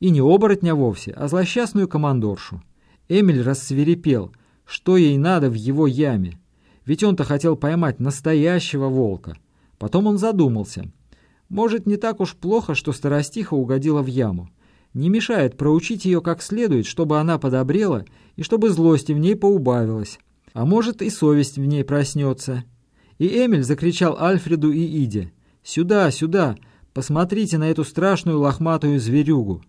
И не оборотня вовсе, а злосчастную командоршу. Эмиль рассверепел, что ей надо в его яме. Ведь он-то хотел поймать настоящего волка. Потом он задумался. Может, не так уж плохо, что старостиха угодила в яму не мешает проучить ее как следует, чтобы она подобрела и чтобы злости в ней поубавилось. А может и совесть в ней проснется. И Эмиль закричал Альфреду и Иде. «Сюда, сюда! Посмотрите на эту страшную лохматую зверюгу!»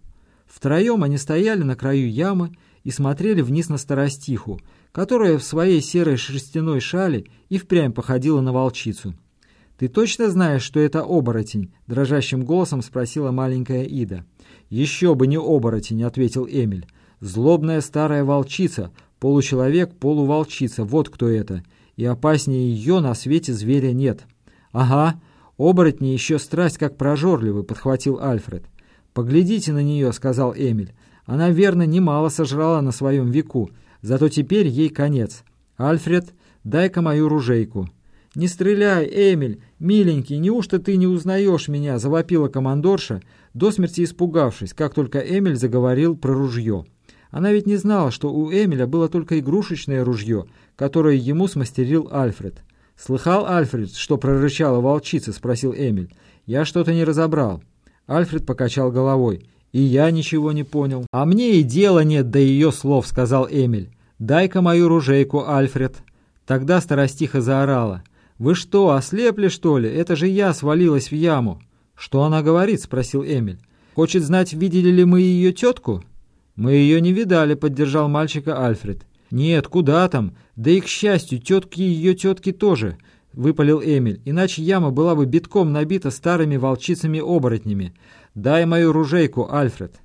Втроем они стояли на краю ямы и смотрели вниз на старостиху, которая в своей серой шерстяной шале и впрямь походила на волчицу. «Ты точно знаешь, что это оборотень?» — дрожащим голосом спросила маленькая Ида. «Еще бы не оборотень», — ответил Эмиль. «Злобная старая волчица, получеловек, полуволчица, вот кто это. И опаснее ее на свете зверя нет». «Ага, оборотни еще страсть как прожорливы», — подхватил Альфред. «Поглядите на нее», — сказал Эмиль. «Она, верно, немало сожрала на своем веку, зато теперь ей конец. Альфред, дай-ка мою ружейку». «Не стреляй, Эмиль! Миленький, неужто ты не узнаешь меня?» — завопила командорша, до смерти испугавшись, как только Эмиль заговорил про ружье. Она ведь не знала, что у Эмиля было только игрушечное ружье, которое ему смастерил Альфред. «Слыхал, Альфред, что прорычала волчица?» — спросил Эмиль. «Я что-то не разобрал». Альфред покачал головой. «И я ничего не понял». «А мне и дела нет до ее слов», — сказал Эмиль. «Дай-ка мою ружейку, Альфред». Тогда старостиха заорала. «Вы что, ослепли, что ли? Это же я свалилась в яму!» «Что она говорит?» — спросил Эмиль. «Хочет знать, видели ли мы ее тетку?» «Мы ее не видали», — поддержал мальчика Альфред. «Нет, куда там? Да и, к счастью, тетки ее тетки тоже. выпалил Эмиль, «иначе яма была бы битком набита старыми волчицами-оборотнями. Дай мою ружейку, Альфред».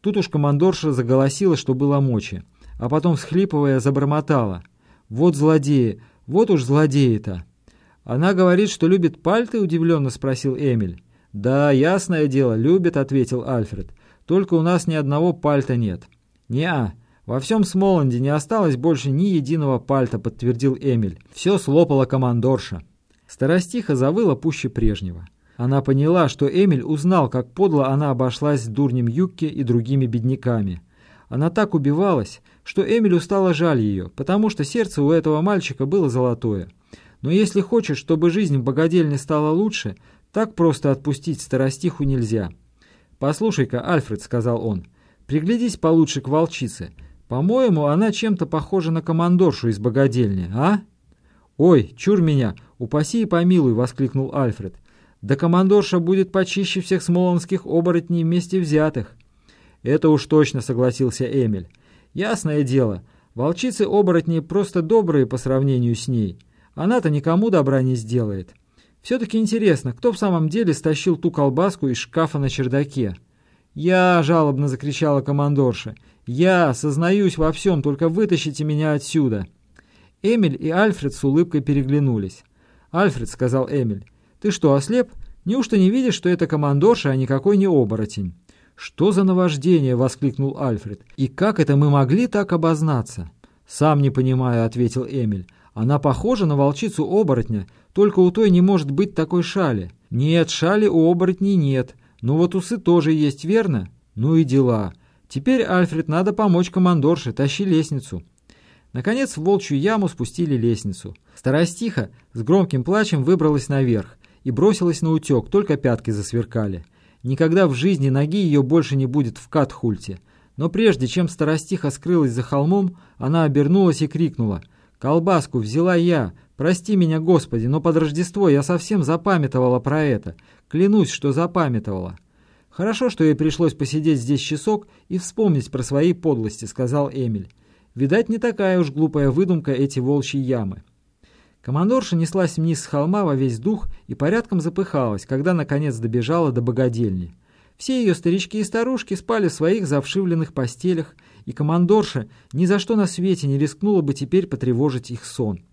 Тут уж командорша заголосила, что было мочи, а потом, всхлипывая, забормотала. «Вот злодеи! Вот уж злодеи-то!» «Она говорит, что любит пальты?» — удивленно спросил Эмиль. «Да, ясное дело, любит», — ответил Альфред. «Только у нас ни одного пальта нет». «Не-а, во всем Смоланде не осталось больше ни единого пальта», — подтвердил Эмиль. «Все слопала командорша». Старостиха завыла пуще прежнего. Она поняла, что Эмиль узнал, как подло она обошлась с дурнем Юкке и другими бедняками. Она так убивалась, что Эмилю стало жаль ее, потому что сердце у этого мальчика было золотое. Но если хочешь, чтобы жизнь в богадельне стала лучше, так просто отпустить старостиху нельзя. «Послушай-ка, Альфред», — сказал он, — «приглядись получше к волчице. По-моему, она чем-то похожа на командоршу из богадельни, а?» «Ой, чур меня, упаси и помилуй!» — воскликнул Альфред. «Да командорша будет почище всех смолонских оборотней вместе взятых». «Это уж точно», — согласился Эмиль. «Ясное дело, волчицы-оборотни просто добрые по сравнению с ней. Она-то никому добра не сделает. Все-таки интересно, кто в самом деле стащил ту колбаску из шкафа на чердаке?» «Я!» — жалобно закричала командорша. «Я! Сознаюсь во всем, только вытащите меня отсюда!» Эмиль и Альфред с улыбкой переглянулись. «Альфред», — сказал Эмиль, — «ты что, ослеп? Неужто не видишь, что это командорша, а никакой не оборотень?» «Что за наваждение?» — воскликнул Альфред. «И как это мы могли так обознаться?» «Сам не понимаю», — ответил Эмиль. «Она похожа на волчицу-оборотня, только у той не может быть такой шали». «Нет, шали у оборотней нет, но вот усы тоже есть, верно?» «Ну и дела. Теперь, Альфред, надо помочь командорше, тащи лестницу». Наконец в волчью яму спустили лестницу. Старостиха с громким плачем выбралась наверх и бросилась на утек, только пятки засверкали. Никогда в жизни ноги ее больше не будет в Катхульте. Но прежде чем старостиха скрылась за холмом, она обернулась и крикнула «Колбаску взяла я! Прости меня, Господи, но под Рождество я совсем запамятовала про это. Клянусь, что запамятовала». «Хорошо, что ей пришлось посидеть здесь часок и вспомнить про свои подлости», — сказал Эмиль. «Видать, не такая уж глупая выдумка эти волчьи ямы». Командорша неслась вниз с холма во весь дух и порядком запыхалась, когда наконец добежала до богадельни. Все ее старички и старушки спали в своих завшивленных постелях, и командорша ни за что на свете не рискнула бы теперь потревожить их сон.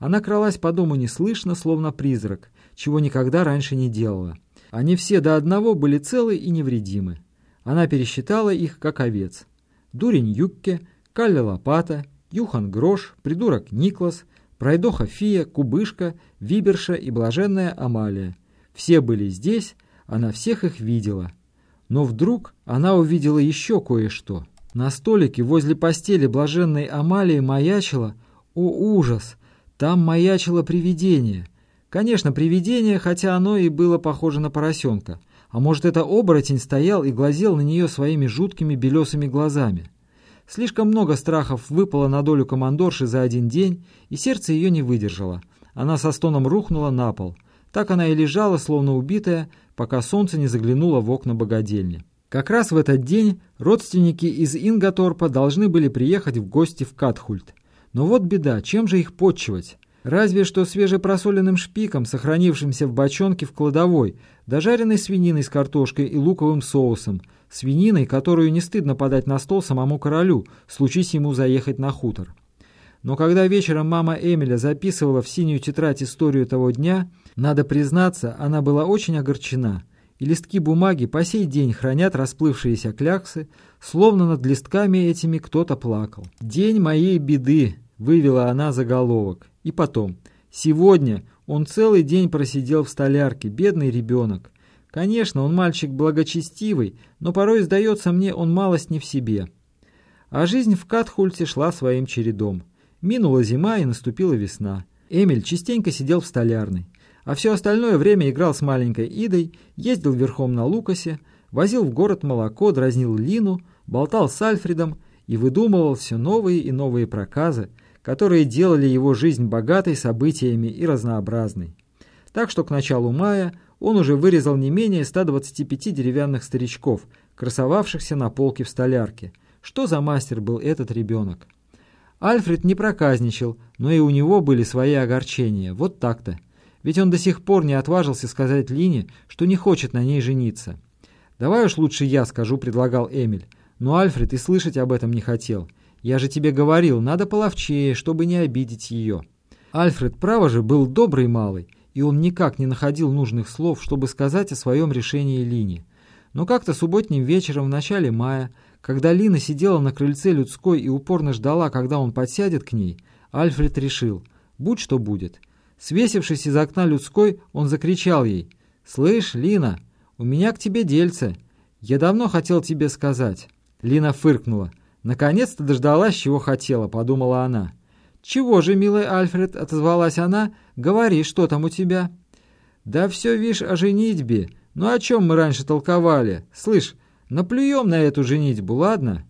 Она кралась по дому неслышно, словно призрак, чего никогда раньше не делала. Они все до одного были целы и невредимы. Она пересчитала их, как овец. Дурень Юкке, Калля Лопата, Юхан Грош, придурок Никлас — Пройдоха Фия, Кубышка, Виберша и блаженная Амалия. Все были здесь, она всех их видела. Но вдруг она увидела еще кое-что. На столике возле постели блаженной Амалии маячило... О, ужас! Там маячило привидение. Конечно, привидение, хотя оно и было похоже на поросенка. А может, это оборотень стоял и глазел на нее своими жуткими белесыми глазами. Слишком много страхов выпало на долю командорши за один день, и сердце ее не выдержало. Она со стоном рухнула на пол. Так она и лежала, словно убитая, пока солнце не заглянуло в окна богадельни. Как раз в этот день родственники из Ингаторпа должны были приехать в гости в Катхульт. Но вот беда, чем же их подчивать? Разве что свежепросоленным шпиком, сохранившимся в бочонке в кладовой, дожаренной свининой с картошкой и луковым соусом, свининой, которую не стыдно подать на стол самому королю, случись ему заехать на хутор. Но когда вечером мама Эмиля записывала в синюю тетрадь историю того дня, надо признаться, она была очень огорчена, и листки бумаги по сей день хранят расплывшиеся кляксы, словно над листками этими кто-то плакал. «День моей беды», — вывела она заголовок. И потом, сегодня он целый день просидел в столярке, бедный ребенок. Конечно, он мальчик благочестивый, но порой, сдается мне, он малость не в себе. А жизнь в Катхульте шла своим чередом. Минула зима и наступила весна. Эмиль частенько сидел в столярной, а все остальное время играл с маленькой Идой, ездил верхом на Лукасе, возил в город молоко, дразнил Лину, болтал с Альфредом и выдумывал все новые и новые проказы, которые делали его жизнь богатой событиями и разнообразной. Так что к началу мая он уже вырезал не менее 125 деревянных старичков, красовавшихся на полке в столярке. Что за мастер был этот ребенок? Альфред не проказничал, но и у него были свои огорчения. Вот так-то. Ведь он до сих пор не отважился сказать Лине, что не хочет на ней жениться. «Давай уж лучше я скажу», — предлагал Эмиль. Но Альфред и слышать об этом не хотел. «Я же тебе говорил, надо половчее, чтобы не обидеть ее». Альфред, право же, был добрый малый, и он никак не находил нужных слов, чтобы сказать о своем решении Лине. Но как-то субботним вечером в начале мая, когда Лина сидела на крыльце людской и упорно ждала, когда он подсядет к ней, Альфред решил, будь что будет. Свесившись из окна людской, он закричал ей, «Слышь, Лина, у меня к тебе дельце. Я давно хотел тебе сказать». Лина фыркнула. «Наконец-то дождалась, чего хотела», — подумала она. «Чего же, милый Альфред?» — отозвалась она. «Говори, что там у тебя?» «Да все, вишь, о женитьбе. Ну о чем мы раньше толковали? Слышь, наплюем на эту женитьбу, ладно?»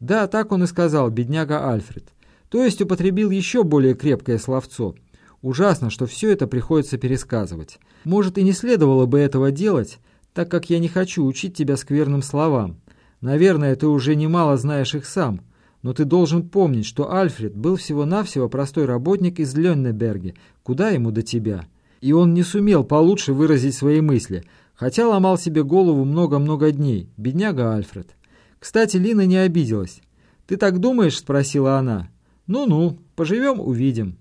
Да, так он и сказал, бедняга Альфред. То есть употребил еще более крепкое словцо. Ужасно, что все это приходится пересказывать. Может, и не следовало бы этого делать, так как я не хочу учить тебя скверным словам. Наверное, ты уже немало знаешь их сам, но ты должен помнить, что Альфред был всего-навсего простой работник из Леннеберге, куда ему до тебя. И он не сумел получше выразить свои мысли, хотя ломал себе голову много-много дней, бедняга Альфред. Кстати, Лина не обиделась. «Ты так думаешь?» – спросила она. «Ну-ну, поживем – увидим».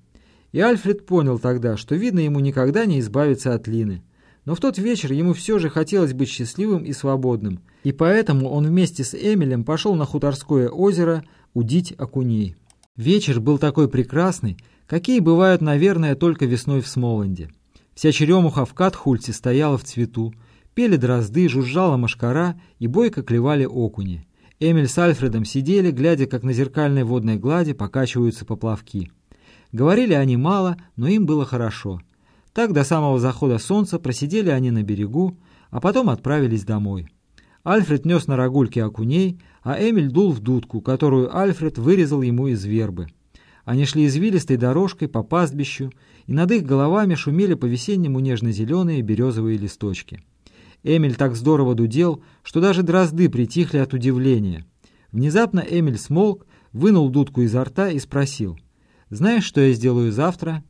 И Альфред понял тогда, что, видно, ему никогда не избавиться от Лины. Но в тот вечер ему все же хотелось быть счастливым и свободным, и поэтому он вместе с Эмилем пошел на Хуторское озеро удить окуней. Вечер был такой прекрасный, какие бывают, наверное, только весной в Смоланде. Вся черемуха в Катхульте стояла в цвету, пели дрозды, жужжала машкара и бойко клевали окуни. Эмиль с Альфредом сидели, глядя, как на зеркальной водной глади покачиваются поплавки. Говорили они мало, но им было хорошо. Так до самого захода солнца просидели они на берегу, а потом отправились домой. Альфред нес на рогульке окуней, а Эмиль дул в дудку, которую Альфред вырезал ему из вербы. Они шли извилистой дорожкой по пастбищу, и над их головами шумели по-весеннему нежно-зеленые березовые листочки. Эмиль так здорово дудел, что даже дрозды притихли от удивления. Внезапно Эмиль смолк, вынул дудку изо рта и спросил. «Знаешь, что я сделаю завтра?»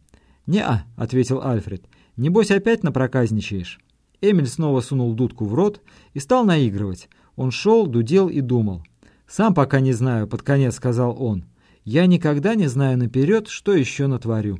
«Не-а», — ответил Альфред. «Небось опять напроказничаешь?» Эмиль снова сунул дудку в рот и стал наигрывать. Он шел, дудел и думал. «Сам пока не знаю», — под конец сказал он. «Я никогда не знаю наперед, что еще натворю».